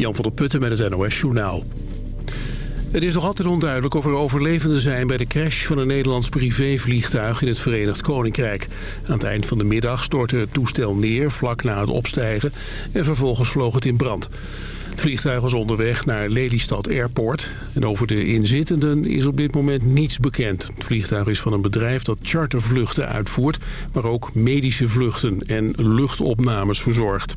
Jan van der Putten met het NOS Journaal. Het is nog altijd onduidelijk of er overlevenden zijn bij de crash van een Nederlands privévliegtuig in het Verenigd Koninkrijk. Aan het eind van de middag stortte het toestel neer vlak na het opstijgen en vervolgens vloog het in brand. Het vliegtuig was onderweg naar Lelystad Airport. En over de inzittenden is op dit moment niets bekend. Het vliegtuig is van een bedrijf dat chartervluchten uitvoert... maar ook medische vluchten en luchtopnames verzorgt.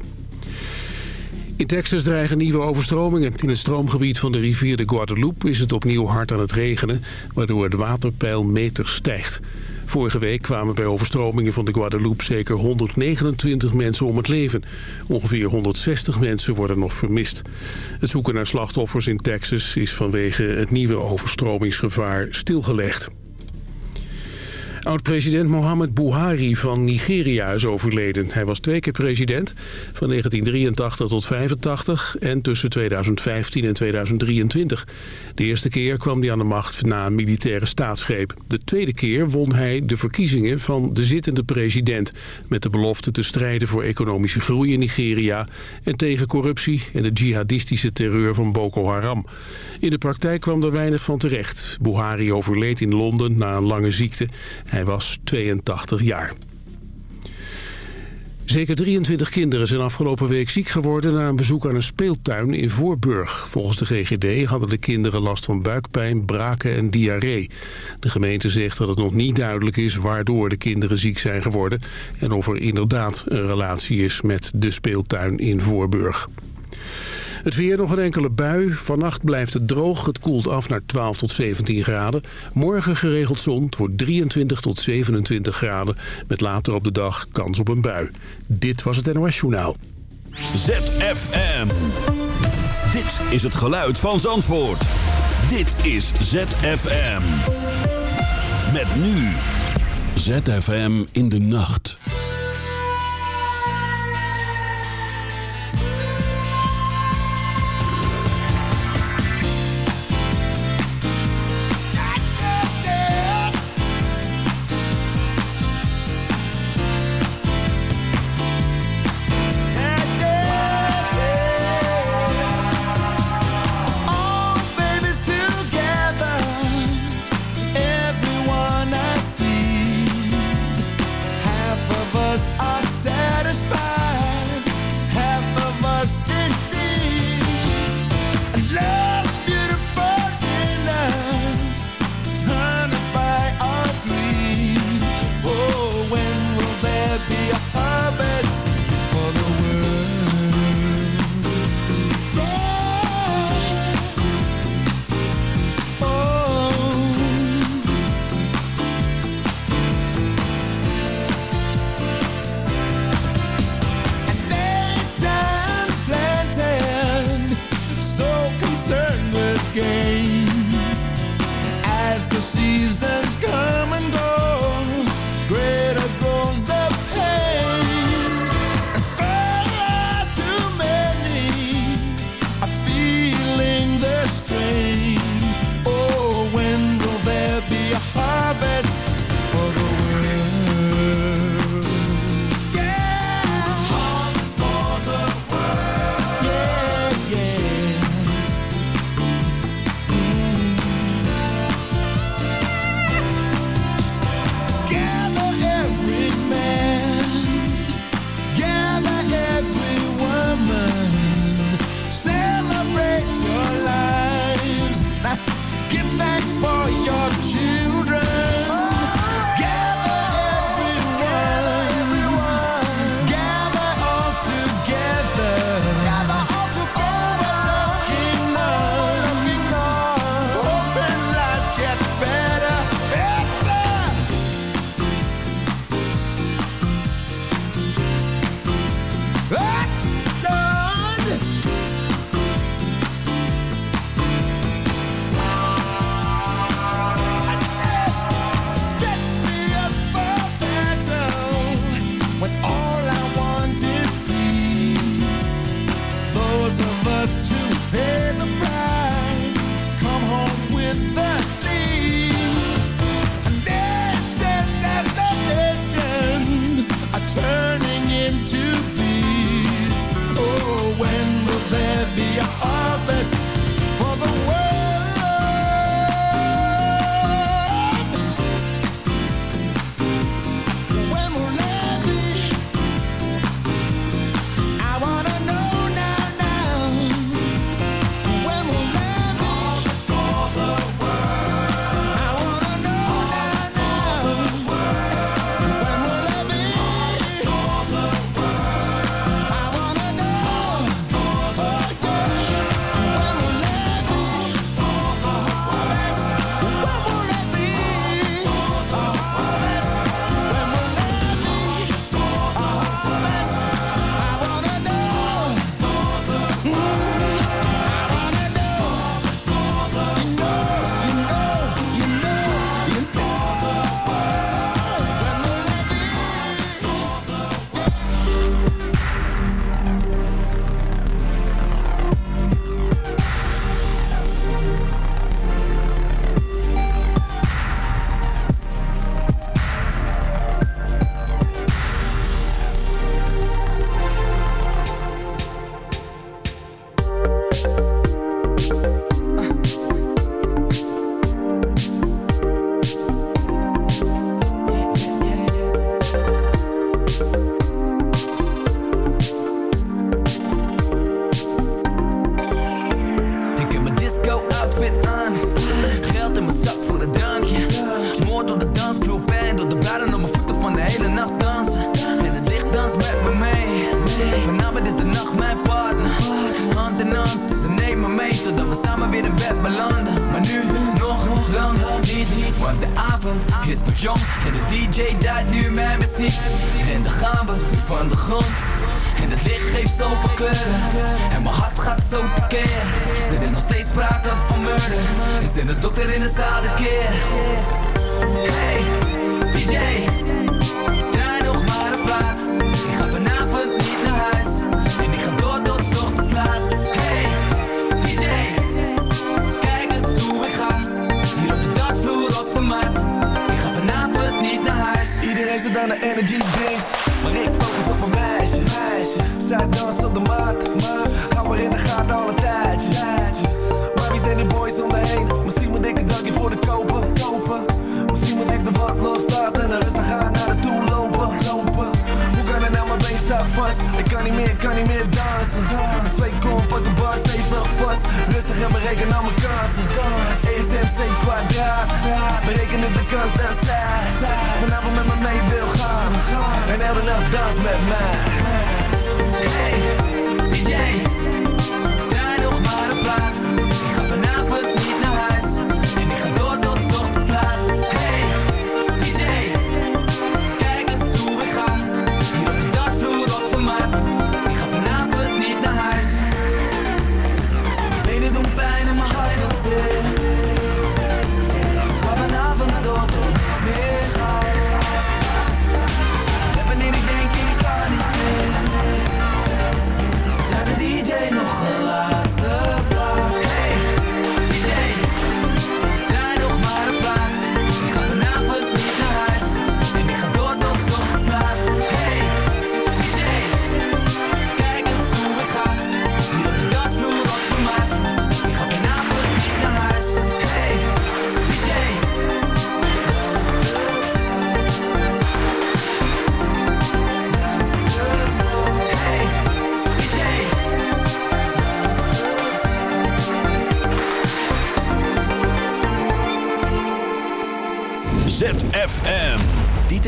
In Texas dreigen nieuwe overstromingen. In het stroomgebied van de rivier de Guadeloupe is het opnieuw hard aan het regenen... waardoor het waterpeil meters stijgt. Vorige week kwamen bij overstromingen van de Guadeloupe zeker 129 mensen om het leven. Ongeveer 160 mensen worden nog vermist. Het zoeken naar slachtoffers in Texas is vanwege het nieuwe overstromingsgevaar stilgelegd. Oud-president Mohamed Buhari van Nigeria is overleden. Hij was twee keer president, van 1983 tot 85 en tussen 2015 en 2023. De eerste keer kwam hij aan de macht na een militaire staatsgreep. De tweede keer won hij de verkiezingen van de zittende president... met de belofte te strijden voor economische groei in Nigeria... en tegen corruptie en de jihadistische terreur van Boko Haram. In de praktijk kwam er weinig van terecht. Buhari overleed in Londen na een lange ziekte. Hij was 82 jaar. Zeker 23 kinderen zijn afgelopen week ziek geworden na een bezoek aan een speeltuin in Voorburg. Volgens de GGD hadden de kinderen last van buikpijn, braken en diarree. De gemeente zegt dat het nog niet duidelijk is waardoor de kinderen ziek zijn geworden... en of er inderdaad een relatie is met de speeltuin in Voorburg. Het weer nog een enkele bui. Vannacht blijft het droog. Het koelt af naar 12 tot 17 graden. Morgen geregeld zon. Het wordt 23 tot 27 graden. Met later op de dag kans op een bui. Dit was het NOS Journaal. ZFM. Dit is het geluid van Zandvoort. Dit is ZFM. Met nu. ZFM in de nacht. rustig aan naar de toe lopen. lopen. Hoe kan het nou, mijn been staat vast? Ik kan niet meer, kan niet meer dansen. Twee komp op de bar, stevig vast. Rustig en bereken al mijn kansen. ESMC kwadraat, bereken het de kans dat zij vanavond met me mee wil gaan. En elke nacht dans met mij. Hey, DJ.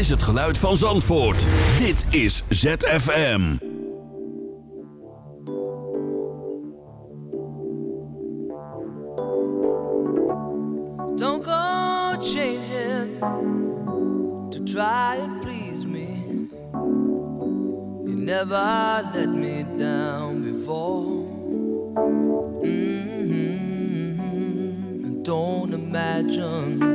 is het geluid van Zandvoort. Dit is ZFM. Don't go changing to try and please me. You never let me down before. Mm -hmm. Don't imagine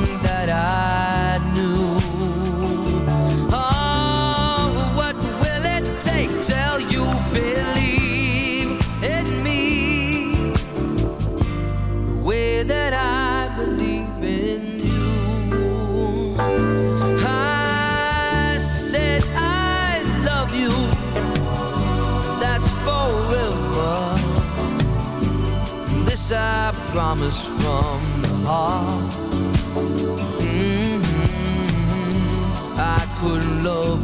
promise from the heart. Mm -hmm. I couldn't love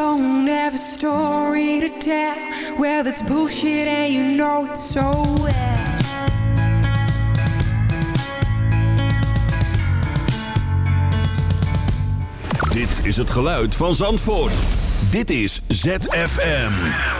don't have a story to tell. Well, it's bullshit, and you know it so well. Dit is het geluid van Zandvoort. Dit is ZFM.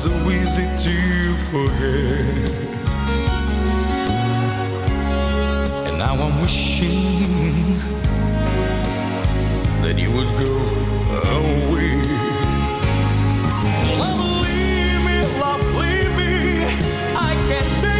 So easy to forget. And now I'm wishing that you would go away. Love, leave me, love, leave me. I can't take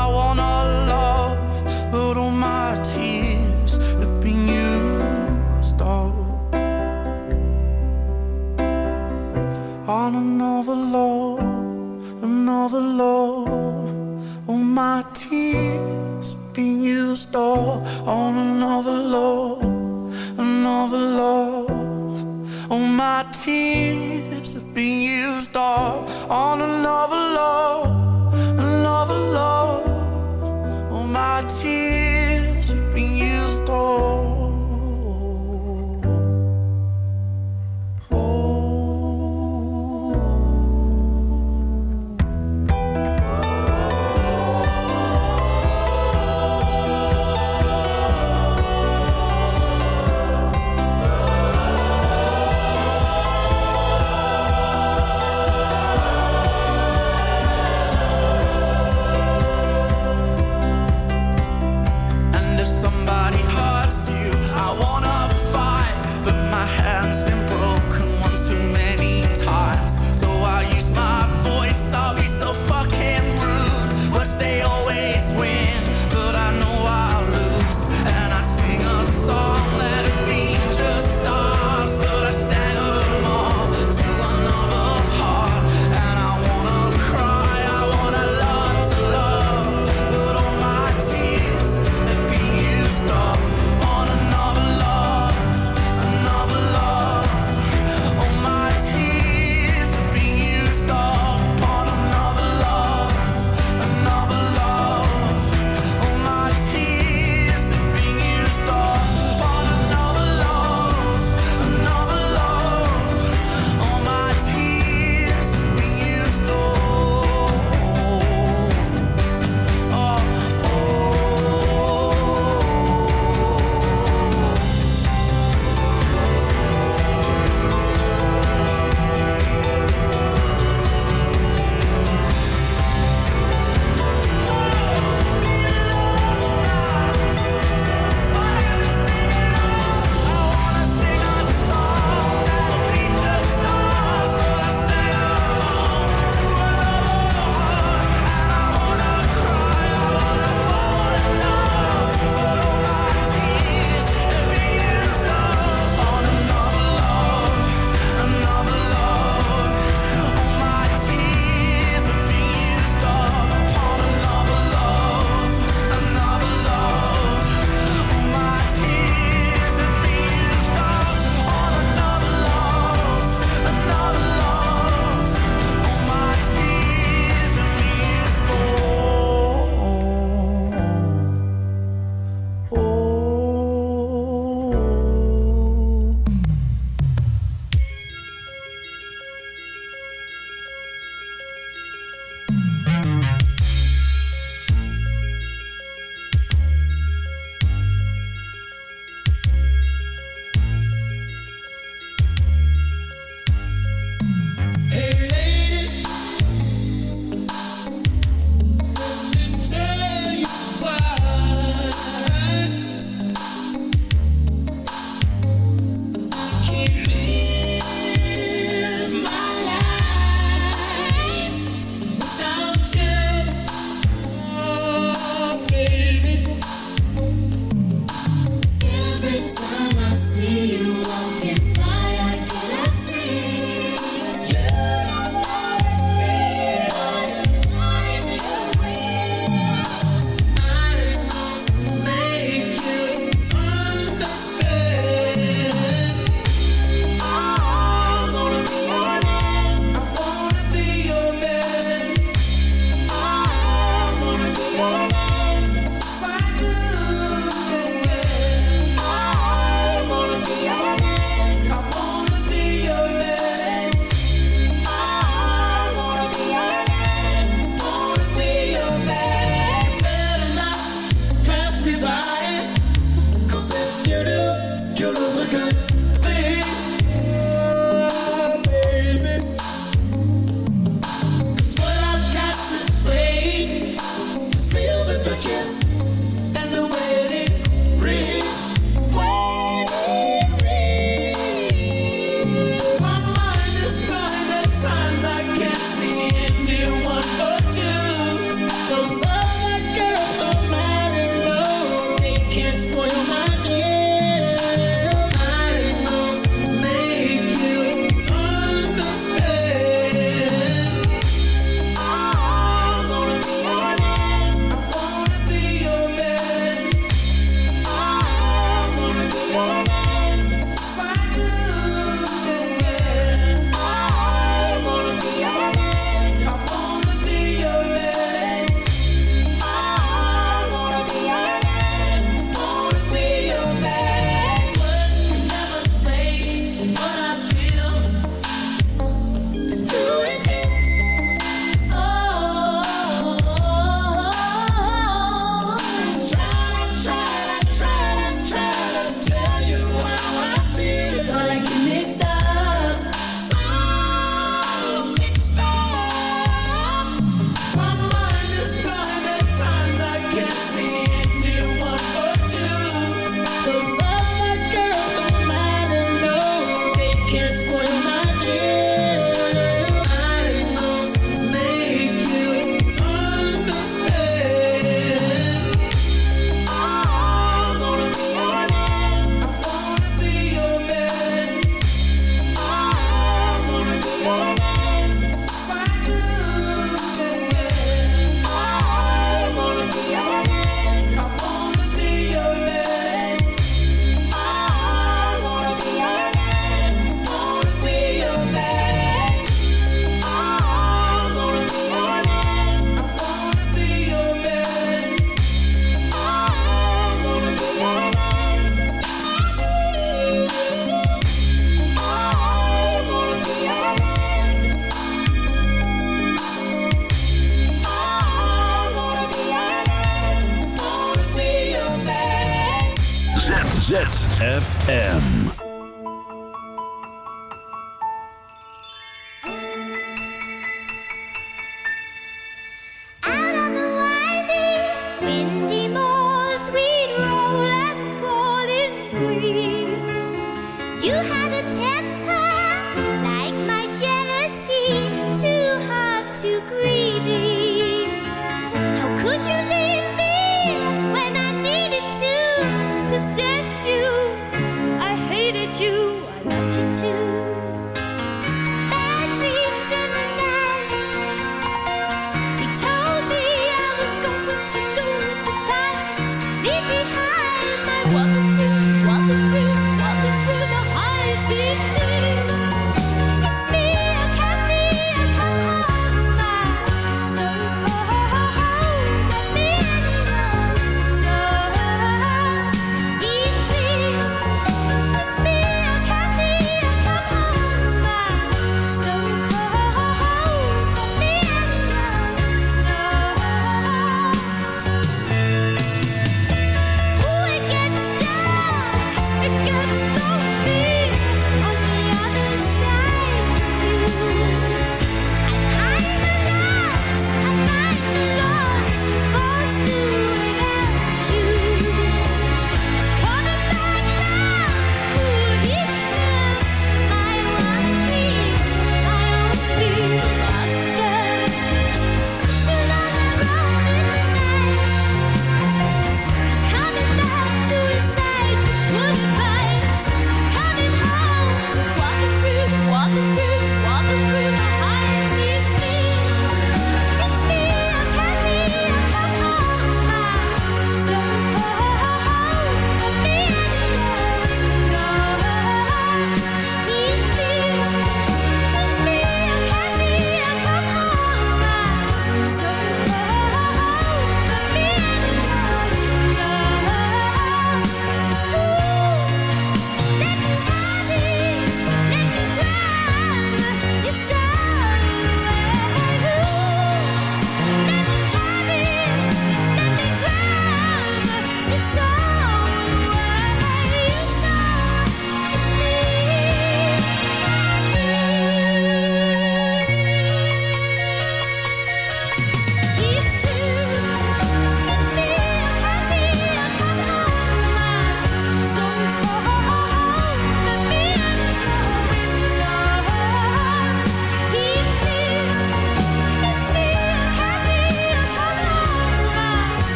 love, another love. All my tears been used up on another love, another love. All my tears been used up on another love, another love. All my tears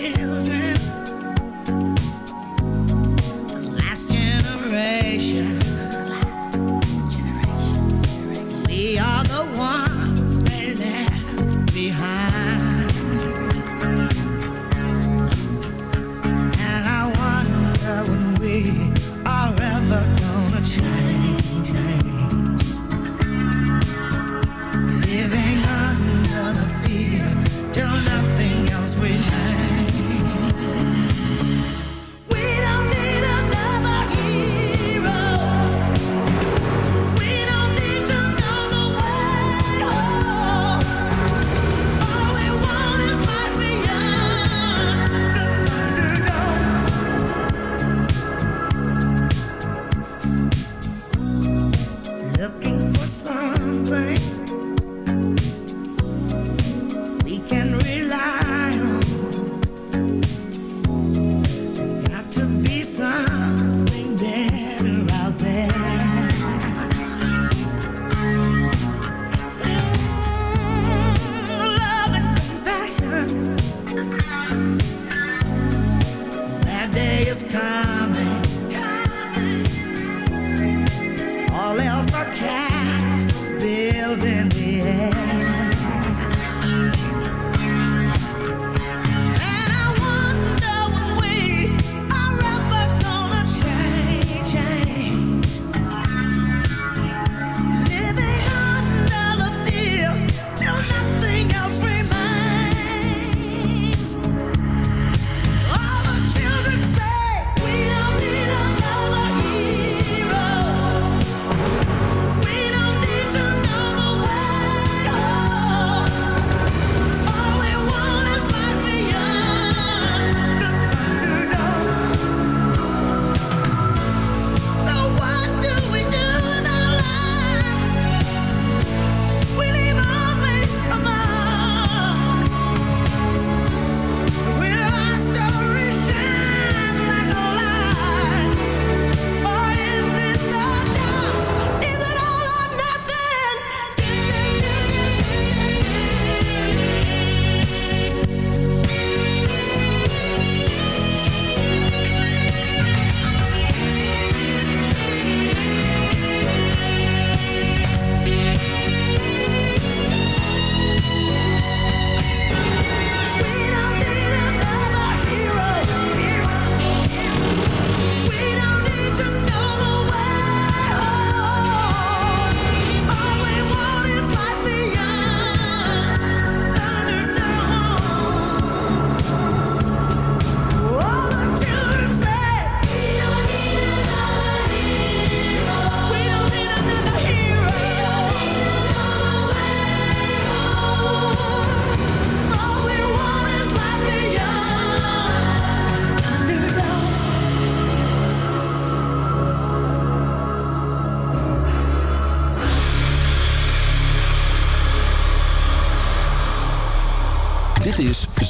kill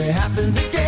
it happens again.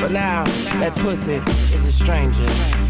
But now, that pussy is a stranger.